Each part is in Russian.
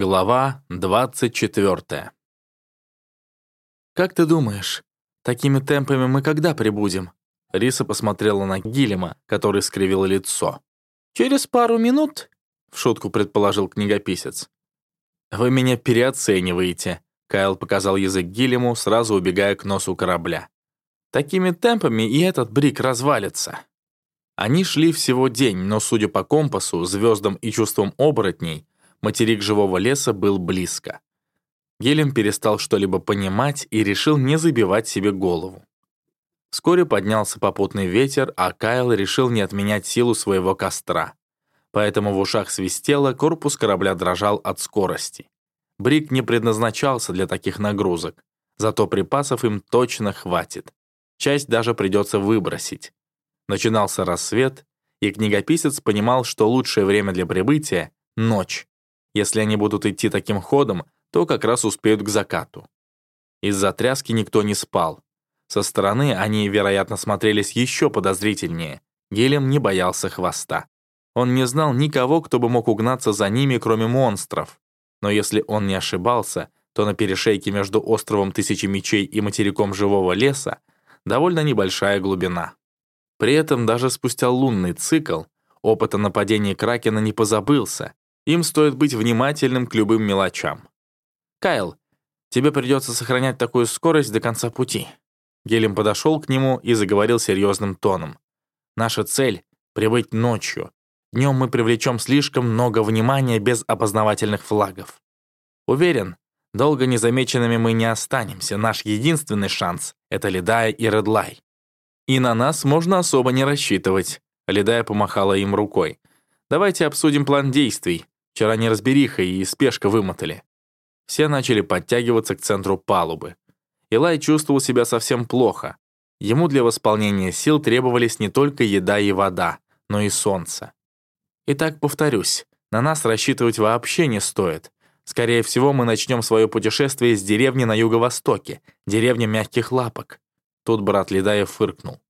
Глава 24 «Как ты думаешь, такими темпами мы когда прибудем?» Риса посмотрела на Гилема, который скривил лицо. «Через пару минут?» — в шутку предположил книгописец. «Вы меня переоцениваете», — Кайл показал язык Гилему, сразу убегая к носу корабля. «Такими темпами и этот брик развалится». Они шли всего день, но, судя по компасу, звездам и чувствам оборотней, материк живого леса был близко. Гелем перестал что-либо понимать и решил не забивать себе голову. Вскоре поднялся попутный ветер, а Кайл решил не отменять силу своего костра. Поэтому в ушах свистело, корпус корабля дрожал от скорости. Брик не предназначался для таких нагрузок, зато припасов им точно хватит. Часть даже придется выбросить. Начинался рассвет, и книгописец понимал, что лучшее время для прибытия — ночь. Если они будут идти таким ходом, то как раз успеют к закату. Из-за тряски никто не спал, со стороны они, вероятно, смотрелись еще подозрительнее. Гелем не боялся хвоста. Он не знал никого, кто бы мог угнаться за ними, кроме монстров. Но если он не ошибался, то на перешейке между островом Тысячи Мечей и материком Живого Леса довольно небольшая глубина. При этом даже спустя лунный цикл опыта нападения Кракена не позабылся. Им стоит быть внимательным к любым мелочам. «Кайл, тебе придется сохранять такую скорость до конца пути», Гелем подошел к нему и заговорил серьезным тоном. «Наша цель — прибыть ночью. Днем мы привлечем слишком много внимания без опознавательных флагов. Уверен, долго незамеченными мы не останемся. Наш единственный шанс — это Ледая и Редлай. И на нас можно особо не рассчитывать». Ледая помахала им рукой. «Давайте обсудим план действий. Вчера неразбериха и спешка вымотали». Все начали подтягиваться к центру палубы. Илай чувствовал себя совсем плохо. Ему для восполнения сил требовались не только еда и вода, но и солнце. Итак, повторюсь, на нас рассчитывать вообще не стоит. Скорее всего, мы начнем свое путешествие с деревни на юго-востоке, деревни мягких лапок. Тут брат Ледаев фыркнул.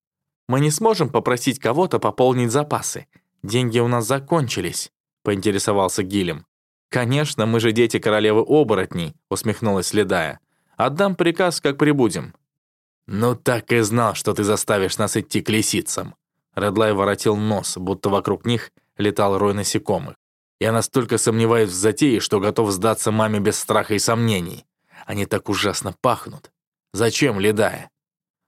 Мы не сможем попросить кого-то пополнить запасы. Деньги у нас закончились, поинтересовался Гилем. «Конечно, мы же дети королевы оборотней», — усмехнулась Ледая. Отдам приказ, как прибудем». «Ну так и знал, что ты заставишь нас идти к лисицам». Редлай воротил нос, будто вокруг них летал рой насекомых. «Я настолько сомневаюсь в затее, что готов сдаться маме без страха и сомнений. Они так ужасно пахнут. Зачем, ледая?»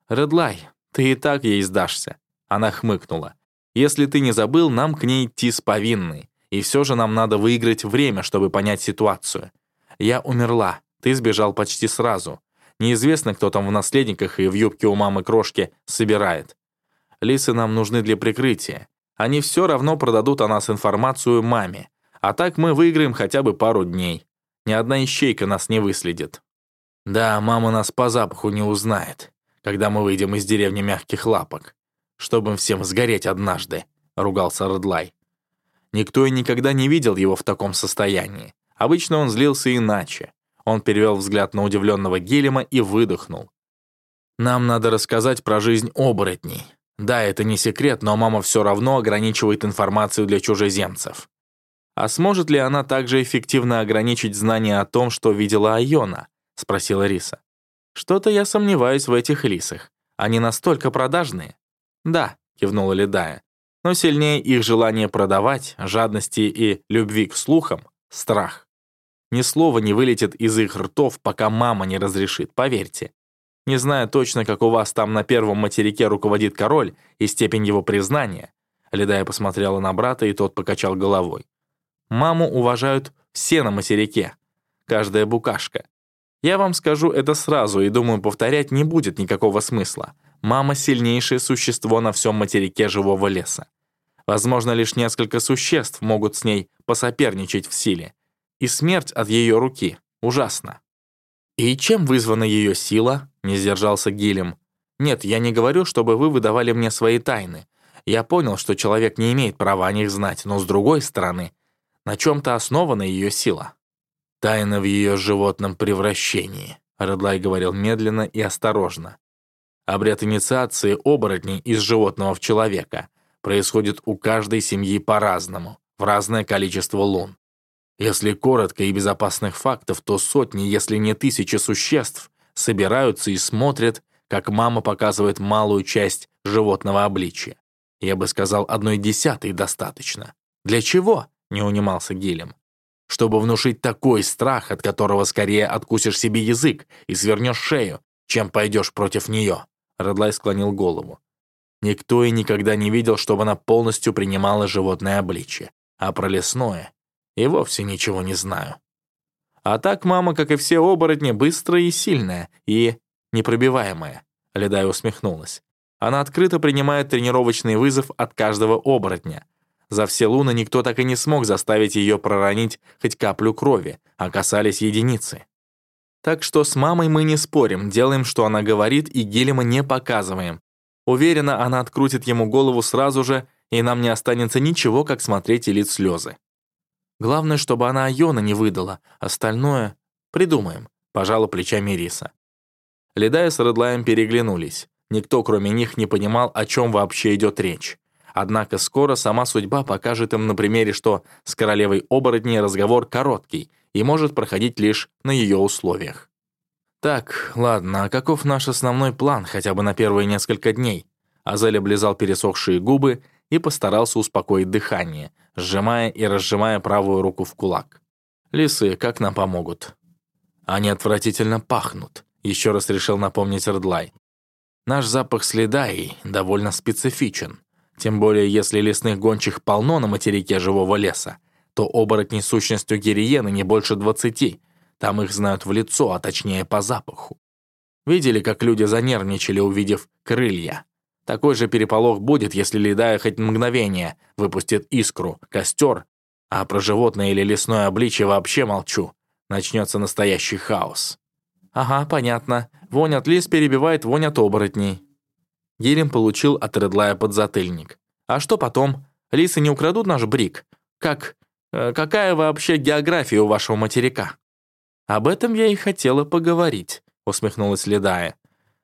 «Редлай, ты и так ей сдашься». Она хмыкнула. «Если ты не забыл, нам к ней идти с повинной. И все же нам надо выиграть время, чтобы понять ситуацию. Я умерла, ты сбежал почти сразу. Неизвестно, кто там в наследниках и в юбке у мамы крошки собирает. Лисы нам нужны для прикрытия. Они все равно продадут о нас информацию маме. А так мы выиграем хотя бы пару дней. Ни одна ищейка нас не выследит. Да, мама нас по запаху не узнает, когда мы выйдем из деревни мягких лапок. Чтобы всем сгореть однажды, ругался Редлай. Никто и никогда не видел его в таком состоянии. Обычно он злился иначе. Он перевел взгляд на удивленного Гелема и выдохнул. «Нам надо рассказать про жизнь оборотней. Да, это не секрет, но мама все равно ограничивает информацию для чужеземцев. А сможет ли она также эффективно ограничить знания о том, что видела Айона?» — спросила Риса. «Что-то я сомневаюсь в этих лисах. Они настолько продажные?» «Да», — кивнула Ледая. «Но сильнее их желание продавать, жадности и любви к слухам — страх. Ни слова не вылетит из их ртов, пока мама не разрешит, поверьте. Не знаю точно, как у вас там на первом материке руководит король и степень его признания. Ледая посмотрела на брата, и тот покачал головой. Маму уважают все на материке. Каждая букашка. Я вам скажу это сразу, и думаю, повторять не будет никакого смысла. Мама — сильнейшее существо на всем материке живого леса. Возможно, лишь несколько существ могут с ней посоперничать в силе. И смерть от ее руки. Ужасно. «И чем вызвана ее сила?» — не сдержался Гилем. «Нет, я не говорю, чтобы вы выдавали мне свои тайны. Я понял, что человек не имеет права о них знать, но с другой стороны, на чем-то основана ее сила». «Тайна в ее животном превращении», — Редлай говорил медленно и осторожно. «Обряд инициации оборотней из животного в человека происходит у каждой семьи по-разному, в разное количество лун. Если коротко и без опасных фактов, то сотни, если не тысячи существ собираются и смотрят, как мама показывает малую часть животного обличия. Я бы сказал, одной десятой достаточно. Для чего? Не унимался Гилем. Чтобы внушить такой страх, от которого скорее откусишь себе язык и свернешь шею, чем пойдешь против нее. Редлай склонил голову. Никто и никогда не видел, чтобы она полностью принимала животное обличие. А про лесное и вовсе ничего не знаю. А так мама, как и все оборотни, быстрая и сильная, и непробиваемая. Ледая усмехнулась. Она открыто принимает тренировочный вызов от каждого оборотня. За все луны никто так и не смог заставить ее проронить хоть каплю крови, а касались единицы. Так что с мамой мы не спорим, делаем, что она говорит, и Гелема не показываем. Уверена, она открутит ему голову сразу же, и нам не останется ничего, как смотреть и лить слезы. Главное, чтобы она Айона не выдала, остальное придумаем», — пожала плечами Риса. Ледая с Редлаем переглянулись. Никто, кроме них, не понимал, о чем вообще идет речь. Однако скоро сама судьба покажет им на примере, что с королевой оборотней разговор короткий и может проходить лишь на ее условиях. «Так, ладно, а каков наш основной план хотя бы на первые несколько дней?» Азель облизал пересохшие губы и постарался успокоить дыхание, сжимая и разжимая правую руку в кулак. «Лисы, как нам помогут?» «Они отвратительно пахнут», — еще раз решил напомнить Редлай. Наш запах следаи довольно специфичен. Тем более, если лесных гончих полно на материке живого леса, то оборотни сущностью гириены не больше двадцати. Там их знают в лицо, а точнее по запаху. Видели, как люди занервничали, увидев крылья? Такой же переполох будет, если ледая хоть мгновение выпустит искру, костер, а про животное или лесное обличье вообще молчу. Начнется настоящий хаос. Ага, понятно. Вонь от лис перебивает вонь от оборотней. Гелем получил от Редлая подзатыльник. А что потом? Лисы не украдут наш брик? Как? Э, какая вообще география у вашего материка? Об этом я и хотела поговорить, усмехнулась Ледая.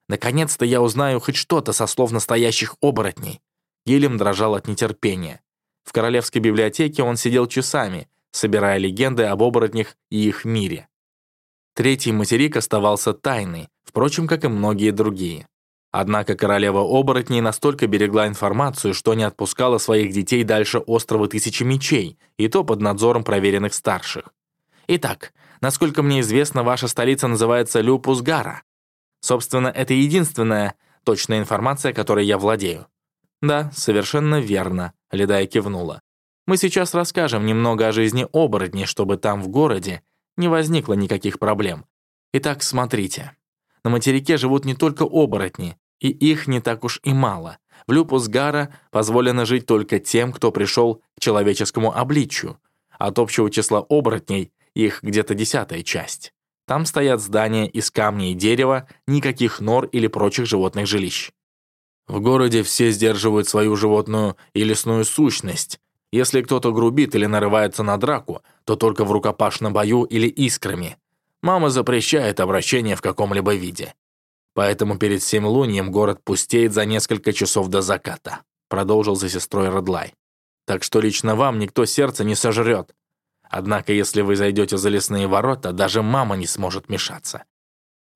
Наконец-то я узнаю хоть что-то со слов настоящих оборотней. Гелем дрожал от нетерпения. В королевской библиотеке он сидел часами, собирая легенды об оборотнях и их мире. Третий материк оставался тайной, впрочем, как и многие другие. Однако королева оборотней настолько берегла информацию, что не отпускала своих детей дальше острова Тысячи Мечей, и то под надзором проверенных старших. Итак, насколько мне известно, ваша столица называется Люпусгара. Собственно, это единственная точная информация, которой я владею. Да, совершенно верно, Ледая кивнула. Мы сейчас расскажем немного о жизни оборотней, чтобы там, в городе, не возникло никаких проблем. Итак, смотрите. На материке живут не только оборотни, и их не так уж и мало. В Люпусгара позволено жить только тем, кто пришел к человеческому обличию. От общего числа оборотней их где-то десятая часть. Там стоят здания из камня и дерева, никаких нор или прочих животных жилищ. В городе все сдерживают свою животную и лесную сущность, если кто-то грубит или нарывается на драку, то только в рукопашном бою или искрами. Мама запрещает обращение в каком-либо виде. Поэтому перед Семилунием город пустеет за несколько часов до заката», продолжил за сестрой Родлай. «Так что лично вам никто сердце не сожрет. Однако, если вы зайдете за лесные ворота, даже мама не сможет мешаться.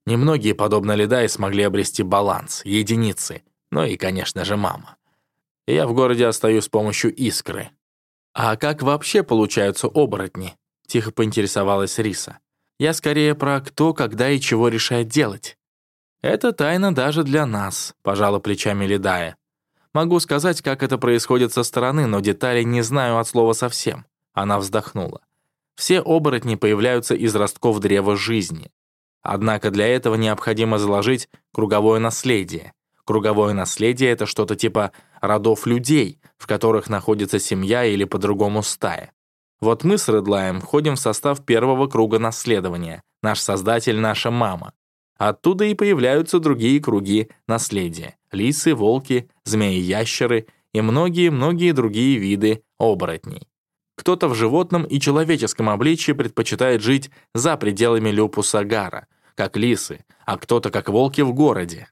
Немногие, подобно Ледай, смогли обрести баланс, единицы, ну и, конечно же, мама. Я в городе остаюсь с помощью искры, «А как вообще получаются оборотни?» — тихо поинтересовалась Риса. «Я скорее про кто, когда и чего решает делать». «Это тайна даже для нас», — пожала плечами Ледая. «Могу сказать, как это происходит со стороны, но деталей не знаю от слова совсем». Она вздохнула. «Все оборотни появляются из ростков древа жизни. Однако для этого необходимо заложить круговое наследие. Круговое наследие — это что-то типа родов людей, в которых находится семья или по-другому стая. Вот мы с Редлаем входим в состав первого круга наследования. Наш создатель — наша мама. Оттуда и появляются другие круги наследия. Лисы, волки, змеи-ящеры и многие-многие другие виды оборотней. Кто-то в животном и человеческом обличье предпочитает жить за пределами Люпуса Гара, как лисы, а кто-то как волки в городе.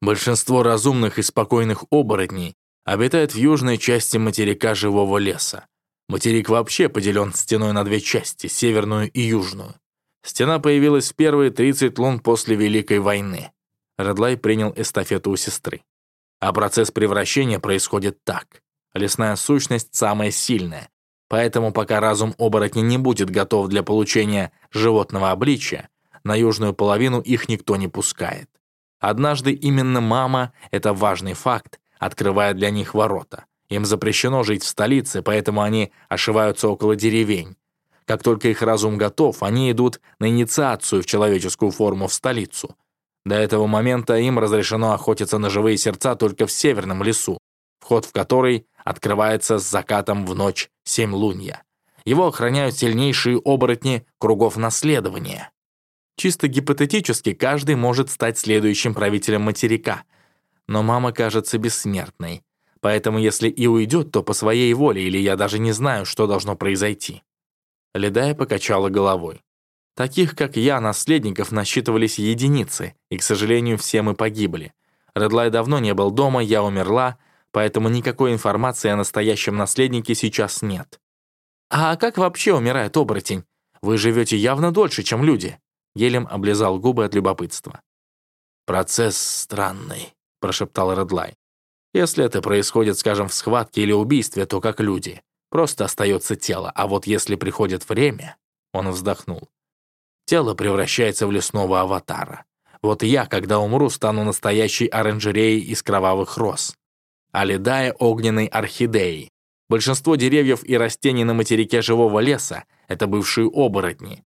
Большинство разумных и спокойных оборотней обитает в южной части материка живого леса. Материк вообще поделен стеной на две части, северную и южную. Стена появилась в первые 30 лун после Великой войны. Редлай принял эстафету у сестры. А процесс превращения происходит так. Лесная сущность самая сильная, поэтому пока разум оборотня не будет готов для получения животного обличия, на южную половину их никто не пускает. Однажды именно мама, это важный факт, открывает для них ворота. Им запрещено жить в столице, поэтому они ошиваются около деревень. Как только их разум готов, они идут на инициацию в человеческую форму в столицу. До этого момента им разрешено охотиться на живые сердца только в северном лесу, вход в который открывается с закатом в ночь семь лунья. Его охраняют сильнейшие оборотни кругов наследования. Чисто гипотетически каждый может стать следующим правителем материка. Но мама кажется бессмертной. Поэтому если и уйдет, то по своей воле, или я даже не знаю, что должно произойти». Ледая покачала головой. Таких, как я, наследников насчитывались единицы, и, к сожалению, все мы погибли. Редлай давно не был дома, я умерла, поэтому никакой информации о настоящем наследнике сейчас нет. А как вообще умирает оборотень? Вы живете явно дольше, чем люди. Гелем облизал губы от любопытства. «Процесс странный», — прошептал Редлай. «Если это происходит, скажем, в схватке или убийстве, то как люди. Просто остается тело, а вот если приходит время...» Он вздохнул. «Тело превращается в лесного аватара. Вот я, когда умру, стану настоящей оранжереей из кровавых роз. Алидая огненной орхидеей. Большинство деревьев и растений на материке живого леса — это бывшие оборотни.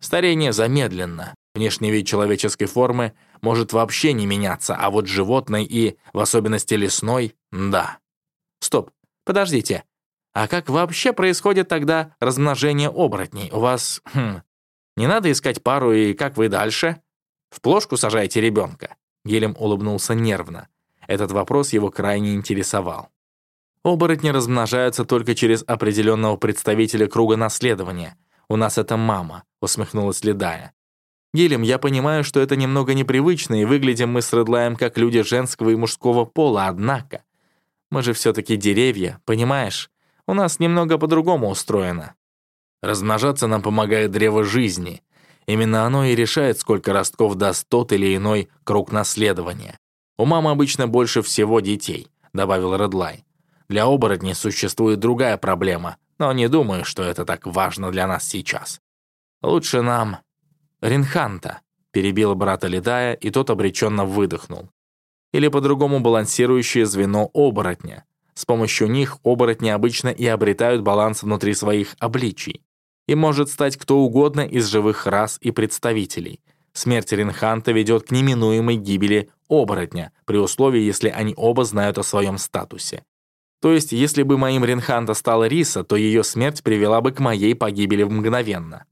Старение замедленно. Внешний вид человеческой формы может вообще не меняться, а вот животной и, в особенности лесной, да. Стоп, подождите. А как вообще происходит тогда размножение оборотней? У вас, хм, не надо искать пару, и как вы дальше? В плошку сажаете ребенка? Гелем улыбнулся нервно. Этот вопрос его крайне интересовал. Оборотни размножаются только через определенного представителя круга наследования. У нас это мама усмехнулась Ледая. «Гелем, я понимаю, что это немного непривычно, и выглядим мы с Редлаем как люди женского и мужского пола, однако мы же все-таки деревья, понимаешь? У нас немного по-другому устроено. Размножаться нам помогает древо жизни. Именно оно и решает, сколько ростков даст тот или иной круг наследования. У мамы обычно больше всего детей», — добавил Редлай. «Для оборотней существует другая проблема, но не думаю, что это так важно для нас сейчас. «Лучше нам...» «Ринханта», — перебила брата Ледая, и тот обреченно выдохнул. Или по-другому балансирующее звено оборотня. С помощью них оборотни обычно и обретают баланс внутри своих обличий. И может стать кто угодно из живых рас и представителей. Смерть Ринханта ведет к неминуемой гибели оборотня, при условии, если они оба знают о своем статусе. То есть, если бы моим Ринханта стала Риса, то ее смерть привела бы к моей погибели мгновенно.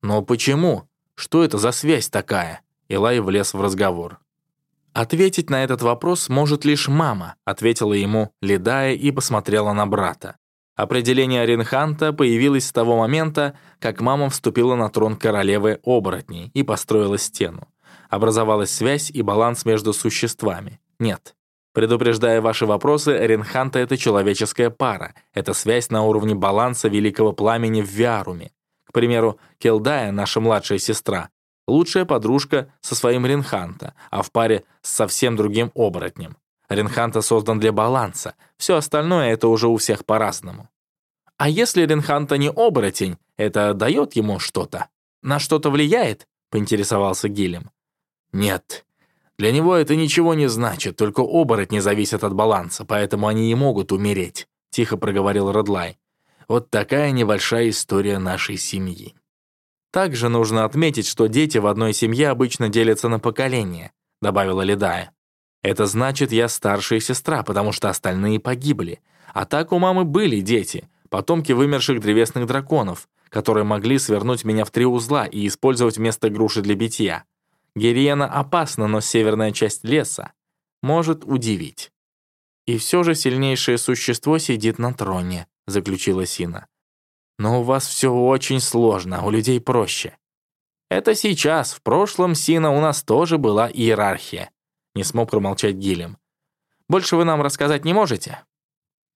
«Но почему? Что это за связь такая?» Илай влез в разговор. «Ответить на этот вопрос может лишь мама», ответила ему Ледая и посмотрела на брата. Определение Ринханта появилось с того момента, как мама вступила на трон королевы оборотней и построила стену. Образовалась связь и баланс между существами. Нет. Предупреждая ваши вопросы, Ринханта — это человеческая пара. Это связь на уровне баланса великого пламени в Виаруме. К примеру, Келдая, наша младшая сестра, лучшая подружка со своим Ренханта, а в паре с совсем другим оборотнем. Ренханта создан для баланса, все остальное это уже у всех по-разному. А если Ренханта не оборотень, это дает ему что-то? На что-то влияет? Поинтересовался Гилем. Нет. Для него это ничего не значит, только оборотни зависят от баланса, поэтому они не могут умереть, тихо проговорил Родлай. Вот такая небольшая история нашей семьи. Также нужно отметить, что дети в одной семье обычно делятся на поколения, добавила Ледая. Это значит, я старшая сестра, потому что остальные погибли. А так у мамы были дети, потомки вымерших древесных драконов, которые могли свернуть меня в три узла и использовать вместо груши для битья. Гириена опасна, но северная часть леса может удивить. И все же сильнейшее существо сидит на троне, заключила Сина. «Но у вас все очень сложно, у людей проще». «Это сейчас, в прошлом, Сина, у нас тоже была иерархия», не смог промолчать Гилем. «Больше вы нам рассказать не можете?»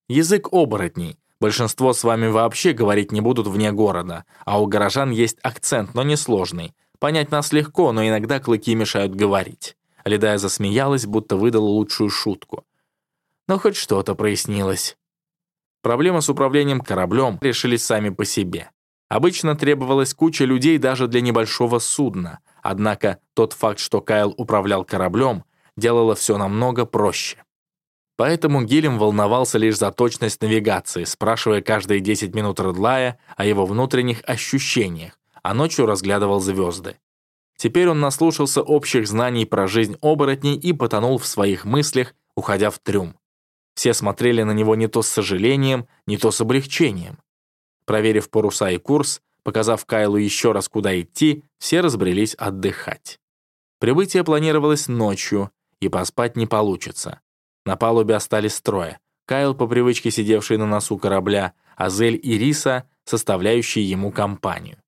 Язык оборотней. Большинство с вами вообще говорить не будут вне города, а у горожан есть акцент, но не сложный. Понять нас легко, но иногда клыки мешают говорить». Ледая засмеялась, будто выдала лучшую шутку. Но хоть что-то прояснилось. Проблемы с управлением кораблем решились сами по себе. Обычно требовалась куча людей даже для небольшого судна, однако тот факт, что Кайл управлял кораблем, делало все намного проще. Поэтому Гилем волновался лишь за точность навигации, спрашивая каждые 10 минут Редлая о его внутренних ощущениях, а ночью разглядывал звезды. Теперь он наслушался общих знаний про жизнь оборотней и потонул в своих мыслях, уходя в трюм. Все смотрели на него не то с сожалением, не то с облегчением. Проверив паруса и курс, показав Кайлу еще раз, куда идти, все разбрелись отдыхать. Прибытие планировалось ночью, и поспать не получится. На палубе остались трое. Кайл, по привычке сидевший на носу корабля, Азель и Риса, составляющие ему компанию.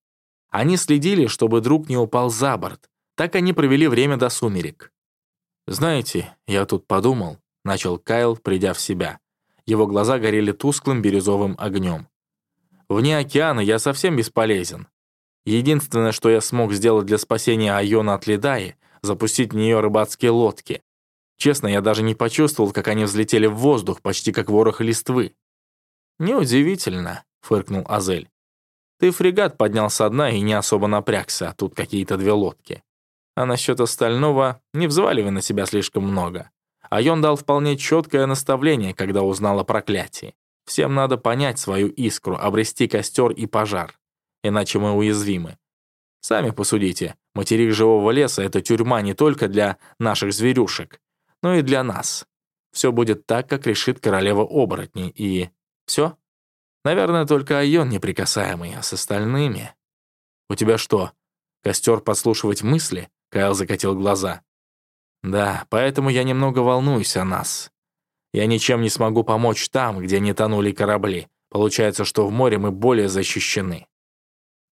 Они следили, чтобы друг не упал за борт. Так они провели время до сумерек. «Знаете, я тут подумал», — начал Кайл, придя в себя. Его глаза горели тусклым бирюзовым огнем. «Вне океана я совсем бесполезен. Единственное, что я смог сделать для спасения Айона от Ледаи, запустить в нее рыбацкие лодки. Честно, я даже не почувствовал, как они взлетели в воздух, почти как ворох листвы». «Неудивительно», — фыркнул Азель. Ты фрегат поднял со дна и не особо напрягся, а тут какие-то две лодки. А насчет остального не взваливай на себя слишком много. А Йон дал вполне четкое наставление, когда узнал о проклятии. Всем надо понять свою искру, обрести костер и пожар. Иначе мы уязвимы. Сами посудите, материк живого леса — это тюрьма не только для наших зверюшек, но и для нас. Все будет так, как решит королева оборотней, и... все? Наверное, только Айон неприкасаемый, а с остальными... «У тебя что, костер подслушивать мысли?» Кайл закатил глаза. «Да, поэтому я немного волнуюсь о нас. Я ничем не смогу помочь там, где не тонули корабли. Получается, что в море мы более защищены.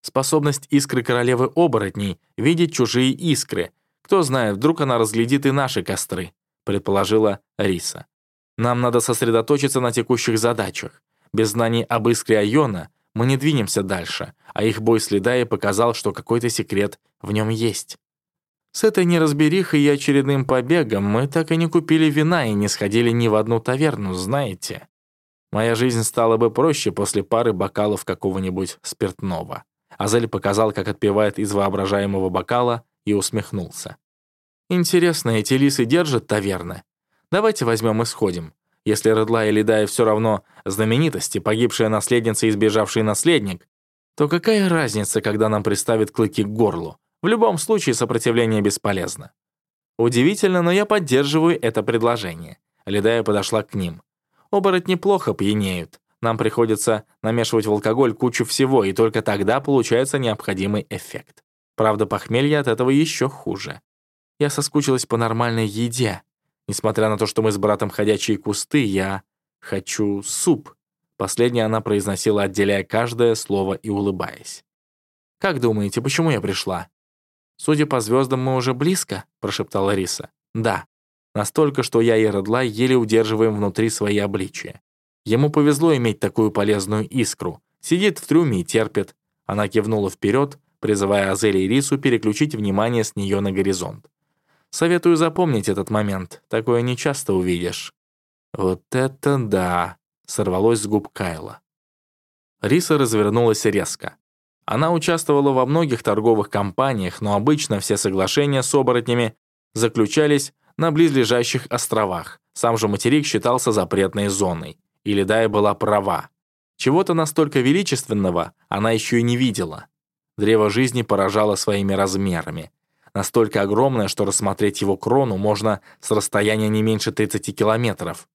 Способность искры королевы оборотней — видеть чужие искры. Кто знает, вдруг она разглядит и наши костры», — предположила Риса. «Нам надо сосредоточиться на текущих задачах. Без знаний об искре Айона мы не двинемся дальше, а их бой с Ледаей показал, что какой-то секрет в нем есть. С этой неразберихой и очередным побегом мы так и не купили вина и не сходили ни в одну таверну, знаете. Моя жизнь стала бы проще после пары бокалов какого-нибудь спиртного. Азель показал, как отпивает из воображаемого бокала, и усмехнулся. «Интересно, эти лисы держат таверны? Давайте возьмем и сходим. Если Редла и Ледая все равно знаменитости, погибшая наследница и сбежавший наследник, то какая разница, когда нам приставят клыки к горлу? В любом случае сопротивление бесполезно. Удивительно, но я поддерживаю это предложение. Ледая подошла к ним. Оборотни плохо пьянеют. Нам приходится намешивать в алкоголь кучу всего, и только тогда получается необходимый эффект. Правда, похмелье от этого еще хуже. Я соскучилась по нормальной еде, Несмотря на то, что мы с братом ходячие кусты, я хочу суп. Последнее она произносила, отделяя каждое слово и улыбаясь. «Как думаете, почему я пришла?» «Судя по звездам, мы уже близко», — прошептала Риса. «Да. Настолько, что я и Редлай еле удерживаем внутри свои обличия. Ему повезло иметь такую полезную искру. Сидит в трюме и терпит». Она кивнула вперед, призывая Азели и Рису переключить внимание с нее на горизонт. Советую запомнить этот момент, такое нечасто увидишь». «Вот это да!» — сорвалось с губ Кайла. Риса развернулась резко. Она участвовала во многих торговых компаниях, но обычно все соглашения с оборотнями заключались на близлежащих островах. Сам же материк считался запретной зоной. И Ледая была права. Чего-то настолько величественного она еще и не видела. Древо жизни поражало своими размерами настолько огромное, что рассмотреть его крону можно с расстояния не меньше 30 километров.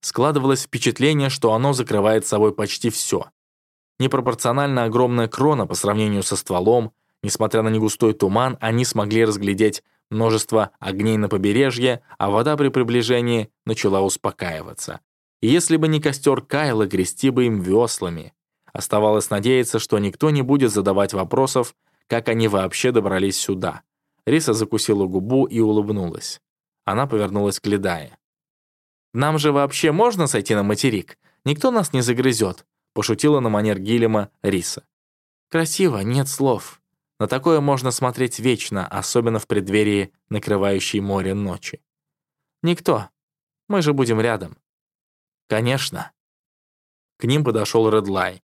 Складывалось впечатление, что оно закрывает собой почти все. Непропорционально огромная крона по сравнению со стволом, несмотря на негустой туман, они смогли разглядеть множество огней на побережье, а вода при приближении начала успокаиваться. И если бы не костер Кайла, грести бы им веслами. Оставалось надеяться, что никто не будет задавать вопросов, как они вообще добрались сюда. Риса закусила губу и улыбнулась. Она повернулась к Ледае. «Нам же вообще можно сойти на материк? Никто нас не загрызет. Пошутила на манер Гилема Риса. «Красиво, нет слов. На такое можно смотреть вечно, особенно в преддверии накрывающей море ночи. Никто. Мы же будем рядом». «Конечно». К ним подошел Редлай.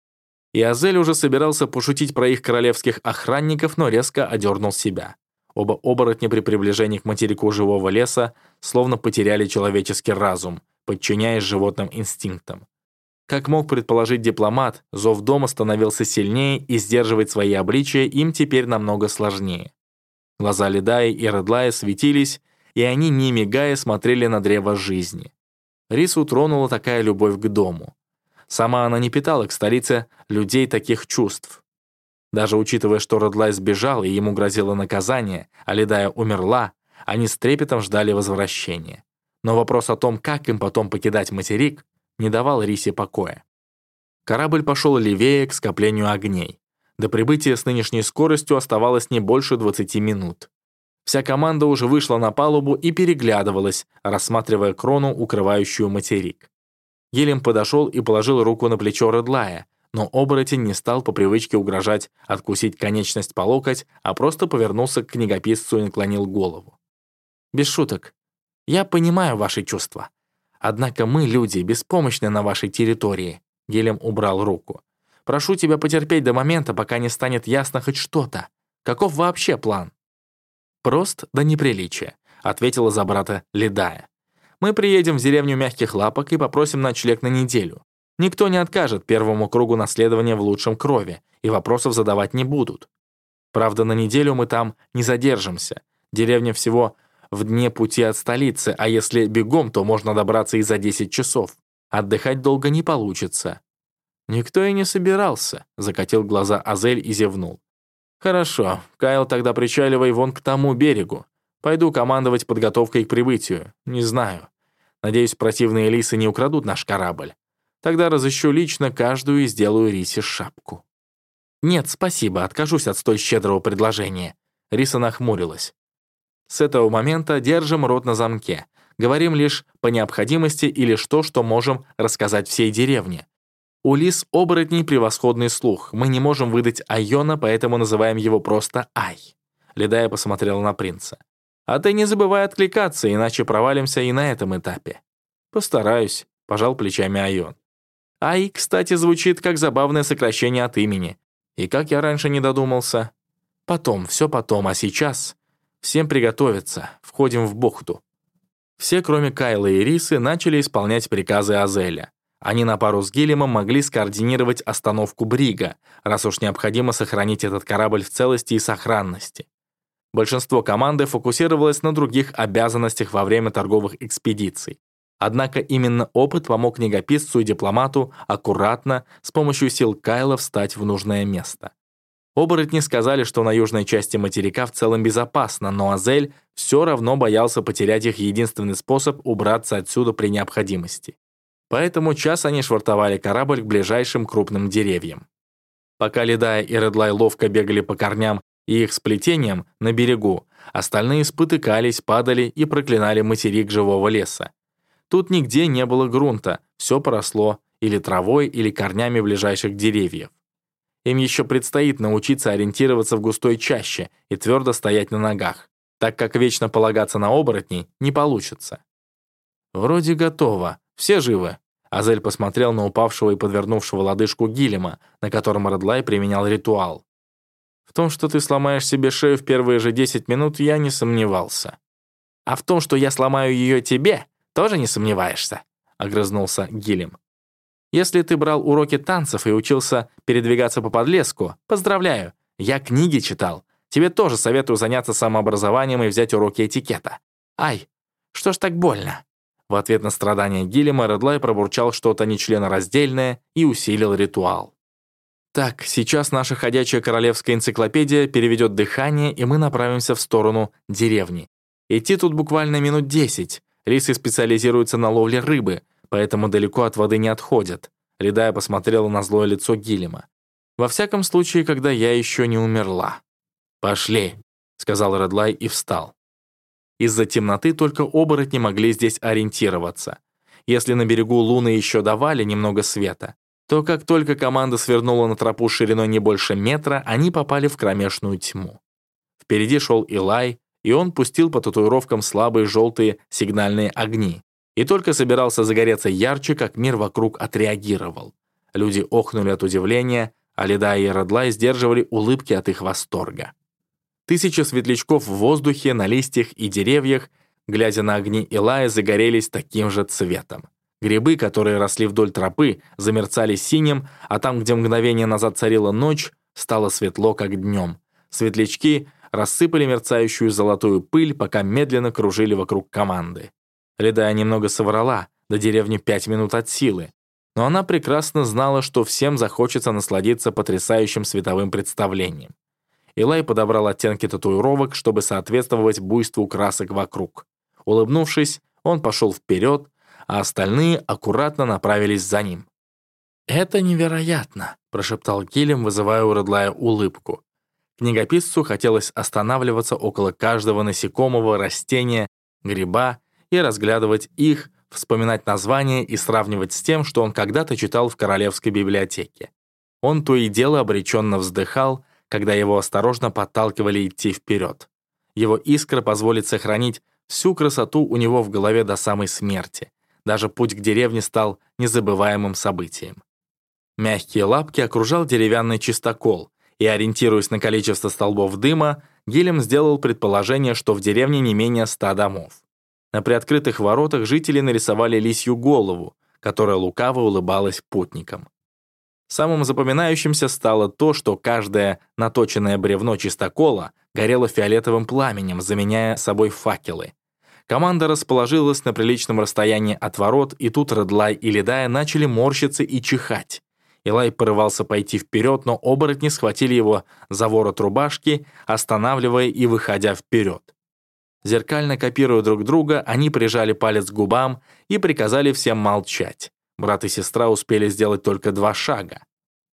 И Азель уже собирался пошутить про их королевских охранников, но резко одернул себя. Оба оборотня при приближении к материку живого леса словно потеряли человеческий разум, подчиняясь животным инстинктам. Как мог предположить дипломат, зов дома становился сильнее, и сдерживать свои обличия им теперь намного сложнее. Глаза Ледая и Редлая светились, и они, не мигая, смотрели на древо жизни. Рису тронула такая любовь к дому. Сама она не питала к столице людей таких чувств. Даже учитывая, что Редлай сбежал и ему грозило наказание, а Ледая умерла, они с трепетом ждали возвращения. Но вопрос о том, как им потом покидать материк, не давал Рисе покоя. Корабль пошел левее к скоплению огней. До прибытия с нынешней скоростью оставалось не больше 20 минут. Вся команда уже вышла на палубу и переглядывалась, рассматривая крону, укрывающую материк. Елем подошел и положил руку на плечо Редлая, но оборотень не стал по привычке угрожать откусить конечность по локоть, а просто повернулся к книгописцу и наклонил голову. «Без шуток. Я понимаю ваши чувства. Однако мы, люди, беспомощны на вашей территории». Гелем убрал руку. «Прошу тебя потерпеть до момента, пока не станет ясно хоть что-то. Каков вообще план?» «Прост до неприличия», — ответила за брата Ледая. «Мы приедем в деревню Мягких Лапок и попросим ночлег на неделю. Никто не откажет первому кругу наследования в лучшем крови, и вопросов задавать не будут. Правда, на неделю мы там не задержимся. Деревня всего в дне пути от столицы, а если бегом, то можно добраться и за 10 часов. Отдыхать долго не получится». «Никто и не собирался», — закатил глаза Азель и зевнул. «Хорошо, Кайл, тогда причаливай вон к тому берегу. Пойду командовать подготовкой к прибытию. Не знаю. Надеюсь, противные лисы не украдут наш корабль. Тогда разыщу лично каждую и сделаю Рисе шапку». «Нет, спасибо, откажусь от столь щедрого предложения». Риса нахмурилась. С этого момента держим рот на замке. Говорим лишь по необходимости и лишь то, что можем рассказать всей деревне. У лис оборотней превосходный слух. Мы не можем выдать Айона, поэтому называем его просто Ай. Ледая посмотрела на принца. А ты не забывай откликаться, иначе провалимся и на этом этапе. Постараюсь, пожал плечами Айон. Ай, кстати, звучит как забавное сокращение от имени. И как я раньше не додумался. Потом, все потом, а сейчас Всем приготовиться, входим в бухту». Все, кроме Кайла и Рисы, начали исполнять приказы Азеля. Они на пару с Гиллемом могли скоординировать остановку Брига, раз уж необходимо сохранить этот корабль в целости и сохранности. Большинство команды фокусировалось на других обязанностях во время торговых экспедиций. Однако именно опыт помог книгописцу и дипломату аккуратно, с помощью сил Кайла, встать в нужное место. Оборотни сказали, что на южной части материка в целом безопасно, но Азель все равно боялся потерять их единственный способ убраться отсюда при необходимости. Поэтому час они швартовали корабль к ближайшим крупным деревьям. Пока Ледая и Редлай ловко бегали по корням и их сплетениям на берегу, остальные спотыкались, падали и проклинали материк живого леса. Тут нигде не было грунта, все поросло или травой, или корнями ближайших деревьев. Им еще предстоит научиться ориентироваться в густой чаще и твердо стоять на ногах, так как вечно полагаться на оборотней не получится. «Вроде готово. Все живы?» Азель посмотрел на упавшего и подвернувшего лодыжку Гилема, на котором Редлай применял ритуал. «В том, что ты сломаешь себе шею в первые же 10 минут, я не сомневался. А в том, что я сломаю ее тебе, тоже не сомневаешься?» — огрызнулся Гилем. Если ты брал уроки танцев и учился передвигаться по подлеску, поздравляю, я книги читал. Тебе тоже советую заняться самообразованием и взять уроки этикета. Ай, что ж так больно?» В ответ на страдания Гиллима Редлай пробурчал что-то нечленораздельное и усилил ритуал. «Так, сейчас наша ходячая королевская энциклопедия переведет дыхание, и мы направимся в сторону деревни. Идти тут буквально минут десять. Рисы специализируются на ловле рыбы, поэтому далеко от воды не отходят. Ледая посмотрела на злое лицо Гилема. «Во всяком случае, когда я еще не умерла». «Пошли», — сказал Редлай и встал. Из-за темноты только оборотни могли здесь ориентироваться. Если на берегу луны еще давали немного света, то как только команда свернула на тропу шириной не больше метра, они попали в кромешную тьму. Впереди шел Илай, и он пустил по татуировкам слабые желтые сигнальные огни. И только собирался загореться ярче, как мир вокруг отреагировал. Люди охнули от удивления, а Леда и Радлай сдерживали улыбки от их восторга. Тысячи светлячков в воздухе, на листьях и деревьях, глядя на огни Илая, загорелись таким же цветом. Грибы, которые росли вдоль тропы, замерцали синим, а там, где мгновение назад царила ночь, стало светло, как днем. Светлячки рассыпали мерцающую золотую пыль, пока медленно кружили вокруг команды. Ледая немного соврала, до деревни пять минут от силы, но она прекрасно знала, что всем захочется насладиться потрясающим световым представлением. Илай подобрал оттенки татуировок, чтобы соответствовать буйству красок вокруг. Улыбнувшись, он пошел вперед, а остальные аккуратно направились за ним. «Это невероятно», — прошептал Килем, вызывая у Редлая улыбку. Книгописцу хотелось останавливаться около каждого насекомого, растения, гриба и разглядывать их, вспоминать названия и сравнивать с тем, что он когда-то читал в Королевской библиотеке. Он то и дело обреченно вздыхал, когда его осторожно подталкивали идти вперед. Его искра позволит сохранить всю красоту у него в голове до самой смерти. Даже путь к деревне стал незабываемым событием. Мягкие лапки окружал деревянный чистокол, и, ориентируясь на количество столбов дыма, Гилем сделал предположение, что в деревне не менее ста домов. На приоткрытых воротах жители нарисовали лисью голову, которая лукаво улыбалась путникам. Самым запоминающимся стало то, что каждое наточенное бревно чистокола горело фиолетовым пламенем, заменяя собой факелы. Команда расположилась на приличном расстоянии от ворот, и тут Редлай и Ледая начали морщиться и чихать. Илай порывался пойти вперед, но оборотни схватили его за ворот рубашки, останавливая и выходя вперед. Зеркально копируя друг друга, они прижали палец к губам и приказали всем молчать. Брат и сестра успели сделать только два шага.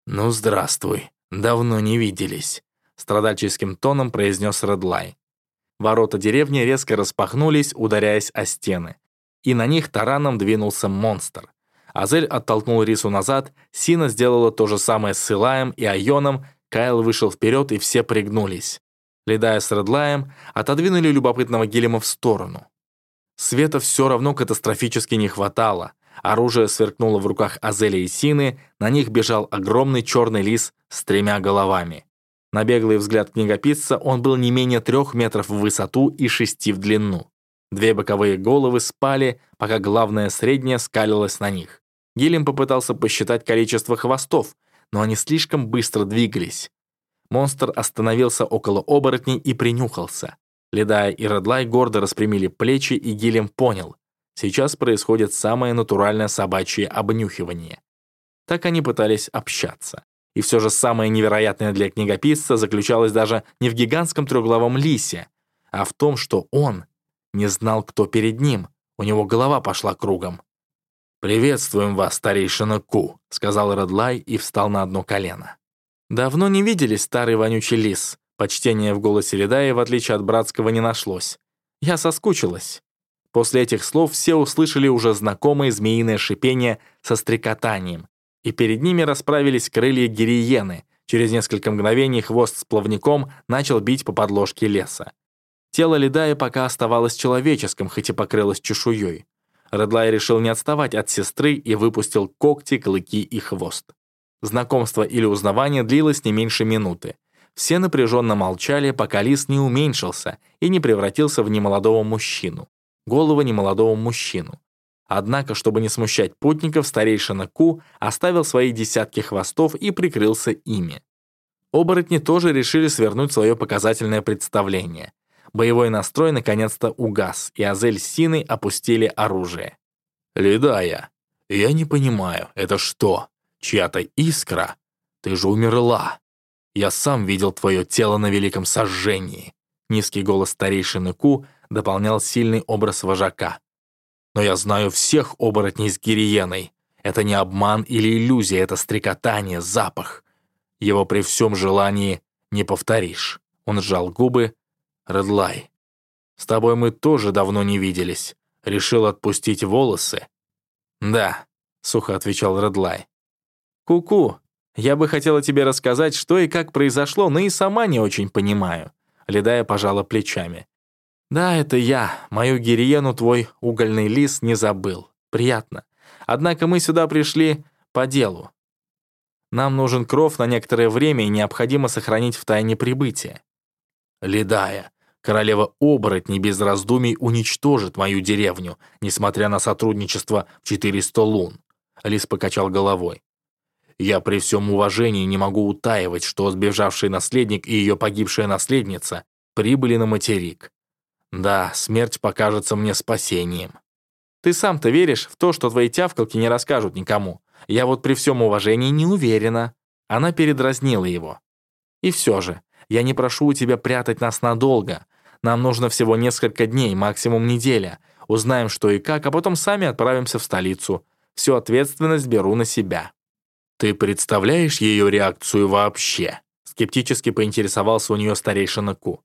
«Ну, здравствуй, давно не виделись», — страдальческим тоном произнес Редлай. Ворота деревни резко распахнулись, ударяясь о стены. И на них тараном двинулся монстр. Азель оттолкнул Рису назад, Сина сделала то же самое с Илаем и Айоном, Кайл вышел вперед, и все пригнулись. Ледая с Редлаем, отодвинули любопытного Гелема в сторону. Света все равно катастрофически не хватало. Оружие сверкнуло в руках Азели и Сины, на них бежал огромный черный лис с тремя головами. На беглый взгляд книгописца он был не менее трех метров в высоту и шести в длину. Две боковые головы спали, пока главная средняя скалилась на них. Гилем попытался посчитать количество хвостов, но они слишком быстро двигались. Монстр остановился около оборотней и принюхался. Ледая и Редлай гордо распрямили плечи, и Гилем понял. Сейчас происходит самое натуральное собачье обнюхивание. Так они пытались общаться. И все же самое невероятное для книгописца заключалось даже не в гигантском трехглавом лисе, а в том, что он не знал, кто перед ним. У него голова пошла кругом. «Приветствуем вас, старейшина Ку», — сказал Редлай и встал на одно колено. «Давно не виделись, старый вонючий лис». Почтения в голосе Ледая, в отличие от братского, не нашлось. «Я соскучилась». После этих слов все услышали уже знакомое змеиное шипение со стрекотанием, и перед ними расправились крылья гириены. Через несколько мгновений хвост с плавником начал бить по подложке леса. Тело Ледая пока оставалось человеческим, хоть и покрылось чешуей. Редлай решил не отставать от сестры и выпустил когти, клыки и хвост. Знакомство или узнавание длилось не меньше минуты. Все напряженно молчали, пока лис не уменьшился и не превратился в немолодого мужчину. Голову немолодого мужчину. Однако, чтобы не смущать путников, старейшина Ку оставил свои десятки хвостов и прикрылся ими. Оборотни тоже решили свернуть свое показательное представление. Боевой настрой наконец-то угас, и Азель с Синой опустили оружие. «Ледая, я не понимаю, это что, чья-то искра? Ты же умерла. Я сам видел твое тело на великом сожжении». Низкий голос старейшины Ку дополнял сильный образ вожака. «Но я знаю всех оборотней с гириеной. Это не обман или иллюзия, это стрекотание, запах. Его при всем желании не повторишь». Он сжал губы, Редлай, с тобой мы тоже давно не виделись. Решил отпустить волосы?» «Да», — сухо отвечал Редлай. «Ку-ку, я бы хотела тебе рассказать, что и как произошло, но и сама не очень понимаю». Ледая пожала плечами. «Да, это я. Мою гириену твой угольный лис не забыл. Приятно. Однако мы сюда пришли по делу. Нам нужен кров на некоторое время и необходимо сохранить в тайне прибытие». «Ледая, королева оборотней без раздумий уничтожит мою деревню, несмотря на сотрудничество в 400 лун». Лис покачал головой. Я при всем уважении не могу утаивать, что сбежавший наследник и ее погибшая наследница прибыли на материк. Да, смерть покажется мне спасением. Ты сам-то веришь в то, что твои тявкалки не расскажут никому? Я вот при всем уважении не уверена. Она передразнила его. И все же, я не прошу у тебя прятать нас надолго. Нам нужно всего несколько дней, максимум неделя. Узнаем, что и как, а потом сами отправимся в столицу. Всю ответственность беру на себя. «Ты представляешь ее реакцию вообще?» Скептически поинтересовался у нее старейшина Ку.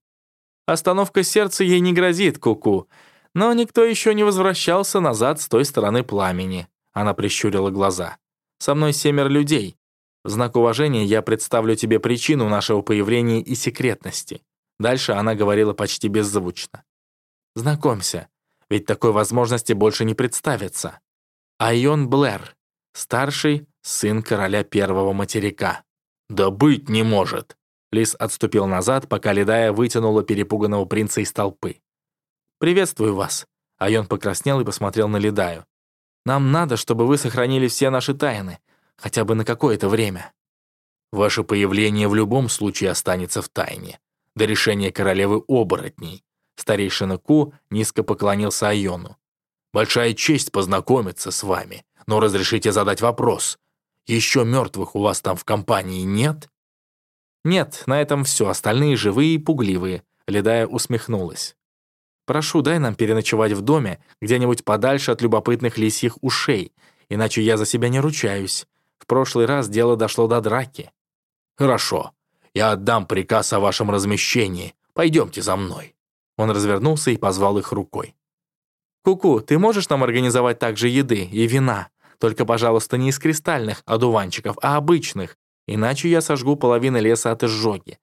«Остановка сердца ей не грозит, Куку, -ку, но никто еще не возвращался назад с той стороны пламени». Она прищурила глаза. «Со мной семеро людей. В знак уважения я представлю тебе причину нашего появления и секретности». Дальше она говорила почти беззвучно. «Знакомься, ведь такой возможности больше не представится. Айон Блэр, старший сын короля первого материка. «Да быть не может!» Лис отступил назад, пока Ледая вытянула перепуганного принца из толпы. «Приветствую вас!» Айон покраснел и посмотрел на Ледаю. «Нам надо, чтобы вы сохранили все наши тайны, хотя бы на какое-то время». «Ваше появление в любом случае останется в тайне, до решения королевы оборотней». Старейшина Ку низко поклонился Айону. «Большая честь познакомиться с вами, но разрешите задать вопрос. Еще мертвых у вас там в компании нет?» «Нет, на этом все, остальные живые и пугливые», — Ледая усмехнулась. «Прошу, дай нам переночевать в доме, где-нибудь подальше от любопытных лисьих ушей, иначе я за себя не ручаюсь. В прошлый раз дело дошло до драки». «Хорошо, я отдам приказ о вашем размещении. Пойдемте за мной». Он развернулся и позвал их рукой. «Ку-ку, ты можешь нам организовать также еды и вина?» Только, пожалуйста, не из кристальных одуванчиков, а обычных, иначе я сожгу половину леса от изжоги.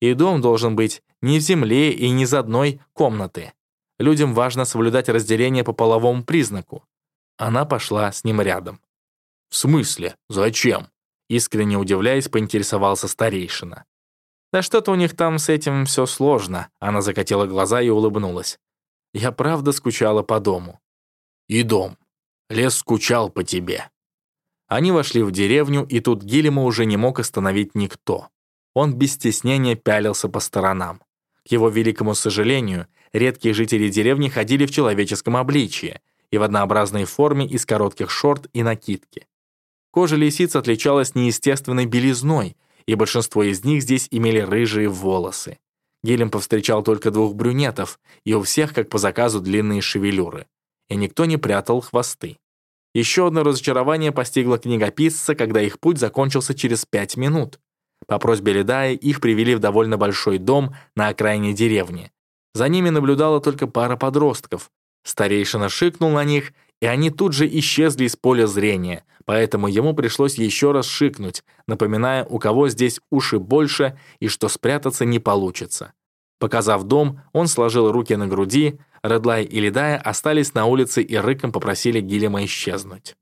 И дом должен быть не в земле и не из одной комнаты. Людям важно соблюдать разделение по половому признаку. Она пошла с ним рядом. «В смысле? Зачем?» Искренне удивляясь, поинтересовался старейшина. «Да что-то у них там с этим все сложно», она закатила глаза и улыбнулась. «Я правда скучала по дому». «И дом. Лес скучал по тебе». Они вошли в деревню, и тут Гилема уже не мог остановить никто. Он без стеснения пялился по сторонам. К его великому сожалению, редкие жители деревни ходили в человеческом обличье и в однообразной форме из коротких шорт и накидки. Кожа лисиц отличалась неестественной белизной, и большинство из них здесь имели рыжие волосы. Гилем повстречал только двух брюнетов, и у всех, как по заказу, длинные шевелюры. И никто не прятал хвосты. Еще одно разочарование постигло книгописца, когда их путь закончился через пять минут. По просьбе Ледая их привели в довольно большой дом на окраине деревни. За ними наблюдала только пара подростков. Старейшина шикнул на них, и они тут же исчезли из поля зрения, поэтому ему пришлось еще раз шикнуть, напоминая, у кого здесь уши больше и что спрятаться не получится. Показав дом, он сложил руки на груди, Редлай и Ледая остались на улице и рыком попросили Гилема исчезнуть.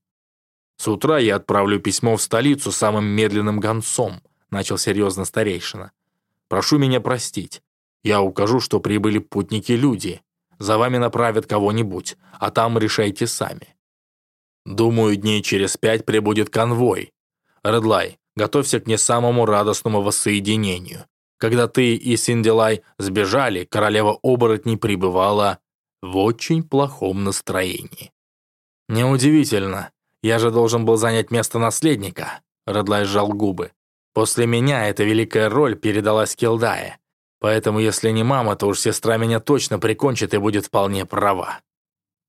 «С утра я отправлю письмо в столицу самым медленным гонцом», начал серьезно старейшина. «Прошу меня простить. Я укажу, что прибыли путники-люди. За вами направят кого-нибудь, а там решайте сами. Думаю, дней через пять прибудет конвой. Редлай, готовься к не самому радостному воссоединению. Когда ты и Синделай сбежали, королева оборотней пребывала в очень плохом настроении. «Неудивительно. Я же должен был занять место наследника», — Редлай сжал губы. «После меня эта великая роль передалась Келдае. Поэтому если не мама, то уж сестра меня точно прикончит и будет вполне права».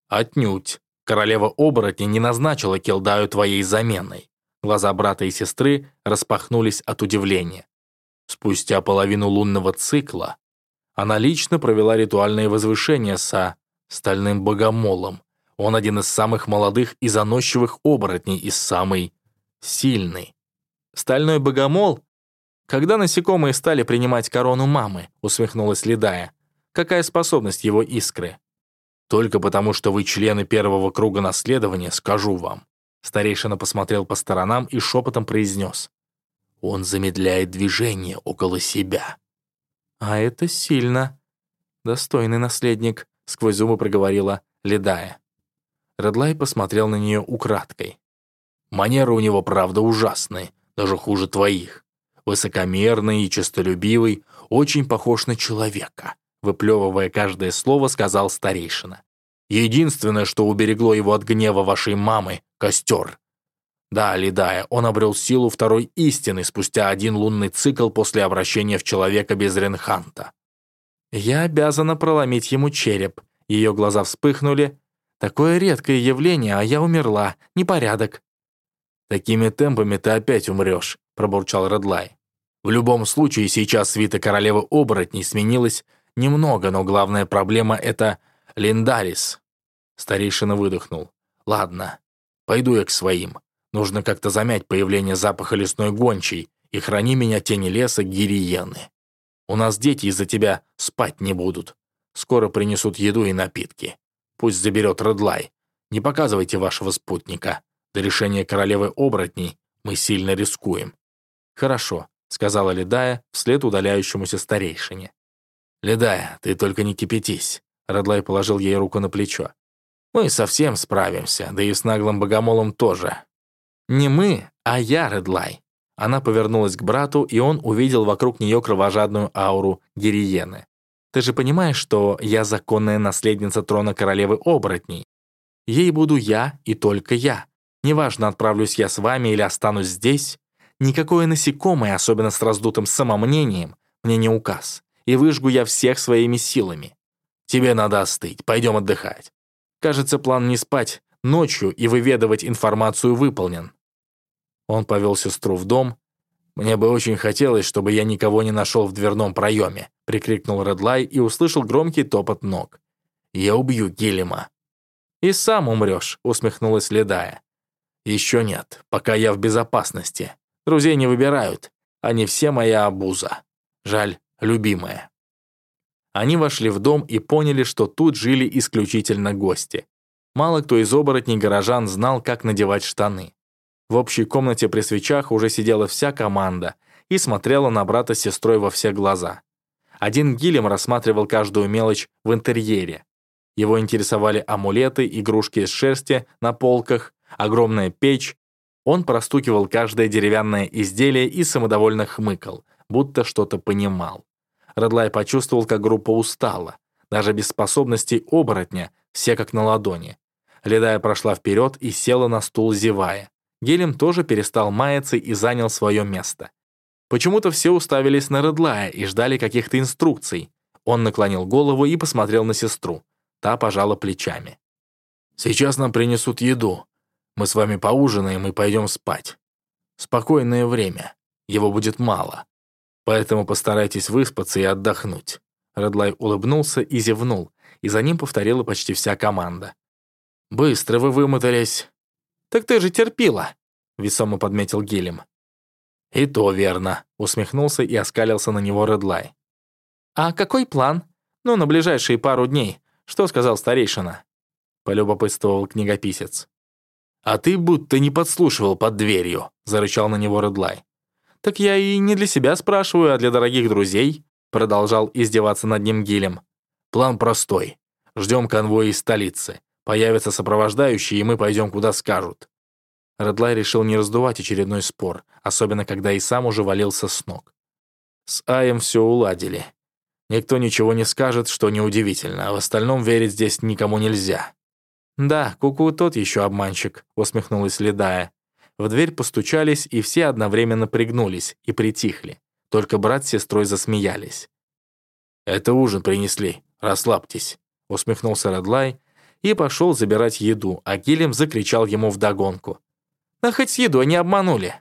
«Отнюдь. Королева оборотни не назначила Келдаю твоей заменой». Глаза брата и сестры распахнулись от удивления. Спустя половину лунного цикла она лично провела ритуальное возвышение со стальным богомолом. Он один из самых молодых и заносчивых оборотней и самый сильный. Стальной богомол? Когда насекомые стали принимать корону мамы, усмехнулась Ледая. Какая способность его искры? Только потому, что вы члены первого круга наследования, скажу вам. Старейшина посмотрел по сторонам и шепотом произнес. Он замедляет движение около себя. А это сильно. Достойный наследник, сквозь зубы проговорила Ледая. Редлай посмотрел на нее украдкой. Манеры у него, правда, ужасные, даже хуже твоих. Высокомерный и честолюбивый, очень похож на человека, выплевывая каждое слово, сказал старейшина. Единственное, что уберегло его от гнева вашей мамы — костер. Да, Лидая, он обрел силу второй истины спустя один лунный цикл после обращения в человека без Ренханта. Я обязана проломить ему череп. Ее глаза вспыхнули. Такое редкое явление, а я умерла. Непорядок. «Такими темпами ты опять умрешь», — пробурчал Редлай. «В любом случае, сейчас свита королевы оборотней сменилась немного, но главная проблема — это Линдарис». Старейшина выдохнул. «Ладно, пойду я к своим. Нужно как-то замять появление запаха лесной гончей и храни меня тени леса гириены. У нас дети из-за тебя спать не будут. Скоро принесут еду и напитки. Пусть заберет Редлай. Не показывайте вашего спутника». До решения королевы оборотней мы сильно рискуем». «Хорошо», — сказала Ледая вслед удаляющемуся старейшине. «Ледая, ты только не кипятись», — Радлай положил ей руку на плечо. «Мы совсем справимся, да и с наглым богомолом тоже». «Не мы, а я, Редлай». Она повернулась к брату, и он увидел вокруг нее кровожадную ауру Гириены. «Ты же понимаешь, что я законная наследница трона королевы оборотней? Ей буду я и только я. Неважно, отправлюсь я с вами или останусь здесь, никакое насекомое, особенно с раздутым самомнением, мне не указ, и выжгу я всех своими силами. Тебе надо остыть, пойдем отдыхать. Кажется, план не спать ночью и выведывать информацию выполнен. Он повел сестру в дом. «Мне бы очень хотелось, чтобы я никого не нашел в дверном проеме», прикрикнул Редлай и услышал громкий топот ног. «Я убью Гиллима». «И сам умрешь», усмехнулась Ледая. Еще нет, пока я в безопасности. Друзей не выбирают. Они все моя обуза. Жаль, любимая. Они вошли в дом и поняли, что тут жили исключительно гости. Мало кто из оборотней горожан знал, как надевать штаны. В общей комнате при свечах уже сидела вся команда и смотрела на брата с сестрой во все глаза. Один Гилем рассматривал каждую мелочь в интерьере. Его интересовали амулеты, игрушки из шерсти на полках, огромная печь. Он простукивал каждое деревянное изделие и самодовольно хмыкал, будто что-то понимал. Редлай почувствовал, как группа устала. Даже без способностей оборотня, все как на ладони. Ледая прошла вперед и села на стул, зевая. Гелем тоже перестал маяться и занял свое место. Почему-то все уставились на Редлая и ждали каких-то инструкций. Он наклонил голову и посмотрел на сестру. Та пожала плечами. «Сейчас нам принесут еду. Мы с вами поужинаем и пойдем спать. Спокойное время. Его будет мало. Поэтому постарайтесь выспаться и отдохнуть». Редлай улыбнулся и зевнул, и за ним повторила почти вся команда. «Быстро вы вымотались». «Так ты же терпила», — весомо подметил Гилем. «И то верно», — усмехнулся и оскалился на него Редлай. «А какой план? Ну, на ближайшие пару дней. Что сказал старейшина?» — полюбопытствовал книгописец. «А ты будто не подслушивал под дверью», — зарычал на него Редлай. «Так я и не для себя спрашиваю, а для дорогих друзей», — продолжал издеваться над ним Гилем. «План простой. Ждем конвой из столицы. Появятся сопровождающие, и мы пойдем, куда скажут». Редлай решил не раздувать очередной спор, особенно когда и сам уже валился с ног. С Аем все уладили. Никто ничего не скажет, что неудивительно, а в остальном верить здесь никому нельзя. «Да, Куку тот еще обманщик», — усмехнулась Ледая. В дверь постучались, и все одновременно пригнулись и притихли. Только брат с сестрой засмеялись. «Это ужин принесли, расслабьтесь», — усмехнулся Редлай и пошел забирать еду, а Гилем закричал ему вдогонку. «Да хоть с едой не обманули».